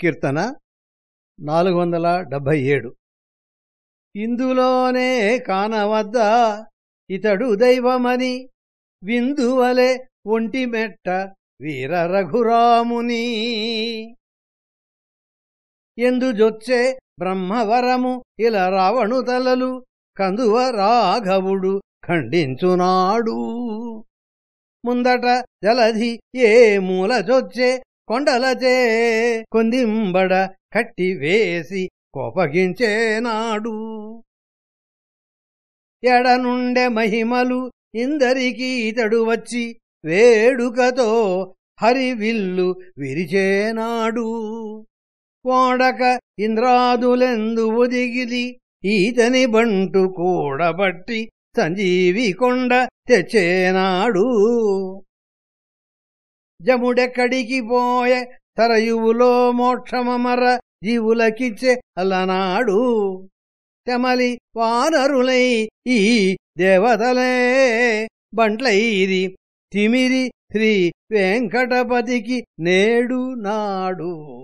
కీర్తన నాలుగు వందల డెబ్భై ఏడు. ఇందులోనే కానవద్దా ఇతడు దైవమని విందువలే ఒంటిమెట్ట వీర రఘురాముని. ఎందుజొచ్చే బ్రహ్మవరము ఇలా రావణు తలలు కందువ రాఘవుడు ఖండించునాడు. ముందట జలధి ఏ మూల జొచ్చే కొండలచే కొందింబడ కట్టి వేసి కోపగించేనాడు ఎడనుండె మహిమలు ఇందరికీ ఇతడు వచ్చి వేడుకతో హరివిల్లు విరిచేనాడు. కోడక ఇంద్రాదులెందు ఒదిగిది ఈతని బంటు కూడబట్టి సంజీవి కొండ తెచ్చేనాడు. జముడెక్కడికి పోయే తరయువులో మోక్షమమర జీవులకిచ్చే అలనాడు. తెమలి వానరులై ఈ దేవతలే బంట్లైరి తిమిరి శ్రీ వెంకటపతికి నేడు నాడు.